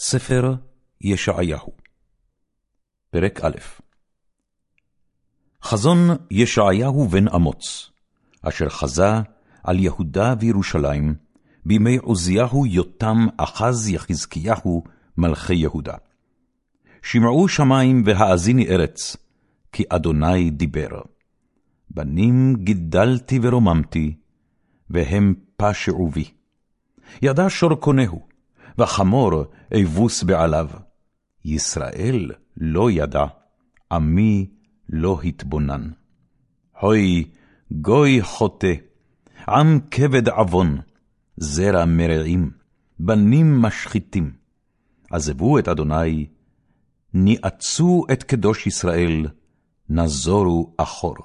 ספר ישעיהו פרק א' חזון ישעיהו בן אמוץ, אשר חזה על יהודה וירושלים, בימי עוזיהו יותם אחז יחזקיהו מלכי יהודה. שמעו שמים והאזיני ארץ, כי אדוני דיבר. בנים גידלתי ורוממתי, והם פשעו בי. ידע שור קונהו, וחמור אבוס בעליו. ישראל לא ידע, עמי לא התבונן. הוי, גוי חוטא, עם כבד עוון, זרע מרעים, בנים משחיתים. עזבו את אדוני, ניאצו את קדוש ישראל, נזורו אחור.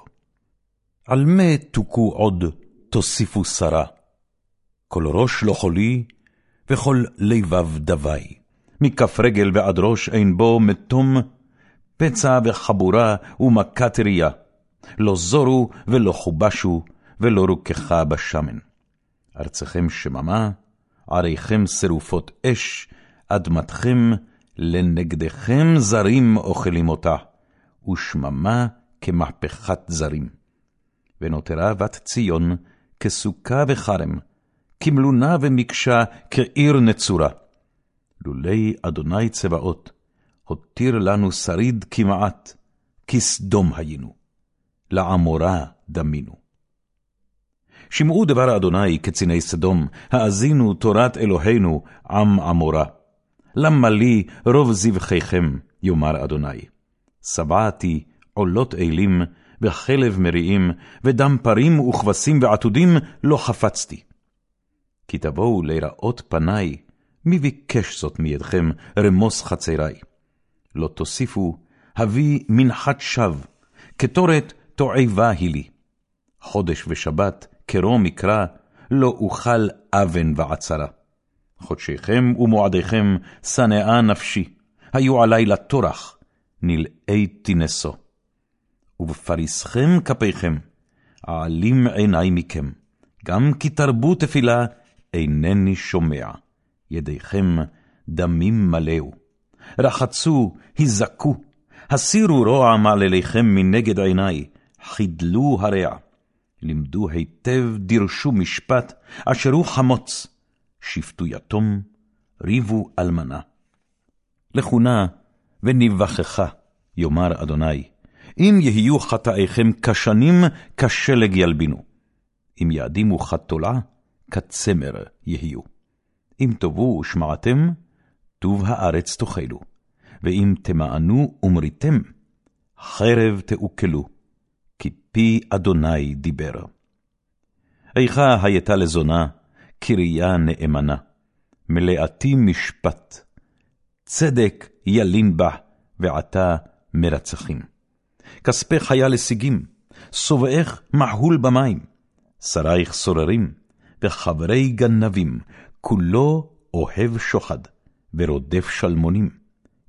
על מה תוכו עוד תוסיפו שרה? כל ראש לא חולי, וכל לבב דווי. מכף רגל ועד ראש אין בו מתום, פצע וחבורה ומכת ראייה. לא זורו ולא חובשו, ולא רוככה בשמן. ארצכם שממה, עריכם שרופות אש, אדמתכם לנגדכם זרים אוכלים אותה, ושממה כמהפכת זרים. ונותרה בת ציון כסוכה וכרם, כמלונה ומקשה, כעיר נצורה. לולי אדוני צבאות, הותיר לנו שריד כמעט, כסדום היינו, לעמורה דמינו. שמעו דבר אדוני קציני סדום, האזינו תורת אלוהינו, עם עמורה. למה לי רוב זבחיכם, יאמר אדוני. שבעתי עולות אלים, וחלב מריעים, ודם פרים וכבשים ועתודים לא חפצתי. כי תבואו להיראות פניי, מי ביקש זאת מידכם, רמוס חצרי? לא תוסיפו, הביא מנחת שווא, קטורת תועבה היא לי. חודש ושבת, קרו מקרא, לא אוכל אבן ועצרה. חודשיכם ומועדיכם, שנאה נפשי, היו עלי לטורח, נלאי תינשו. ובפריסכם כפיכם, אעלים עיני מכם, גם כי תרבו תפילה, אינני שומע. ידיכם דמים מלאו. רחצו, היזקו, הסירו רוע מעלליכם מנגד עיני, חידלו הרע. לימדו היטב, דירשו משפט, אשרו חמוץ, שפטו יתום, ריבו אלמנה. לכונה ונבחך, יאמר אדוני, אם יהיו חטאיכם כשנים, כשלג ילבינו. אם יעדימו חתולה, כצמר יהיו. אם תאבו ושמעתם, טוב הארץ תאכלו, ואם תמענו ומריתם, חרב תאוכלו, כי פי אדוני דיבר. איכה הייתה לזונה, קריה נאמנה, מלאתי משפט, צדק ילין בה, ועתה מרצחים. כספי חיה לשיגים, שובעך מהול במים, שרייך סוררים, וחברי גנבים, כולו אוהב שוחד, ורודף שלמונים.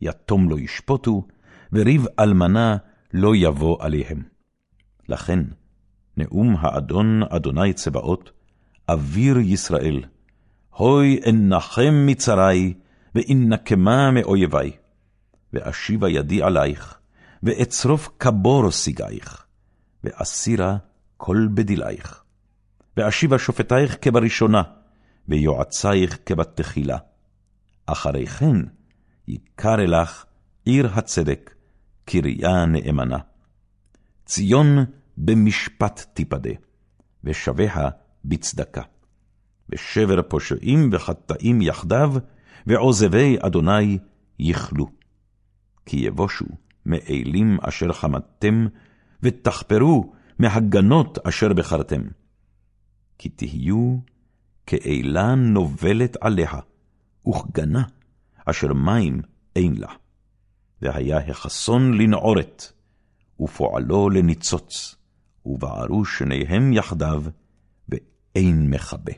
יתום לא ישפוטו, וריב אלמנה לא יבוא עליהם. לכן, נאום האדון אדוני צבאות, אוויר ישראל, הוי אנחם מצרי, ואנקמה מאויבי, ואשיבה ידי עלייך, ואצרוף כבור סיגייך, ואסירה כל בדילייך. ואשיבה שופטייך כבראשונה, ויועצייך כבתחילה. אחרי כן יקרא לך עיר הצדק, קריה נאמנה. ציון במשפט תיפדה, ושביה בצדקה. ושבר פושעים וחטאים יחדיו, ועוזבי אדוני יכלו. כי יבושו מאלים אשר חמדתם, ותחפרו מהגנות אשר בחרתם. כי תהיו כאלה נובלת עליה, וכגנה, אשר מים אין לה. והיה החסון לנעורת, ופועלו לניצוץ, ובערו שניהם יחדיו, ואין מכבה.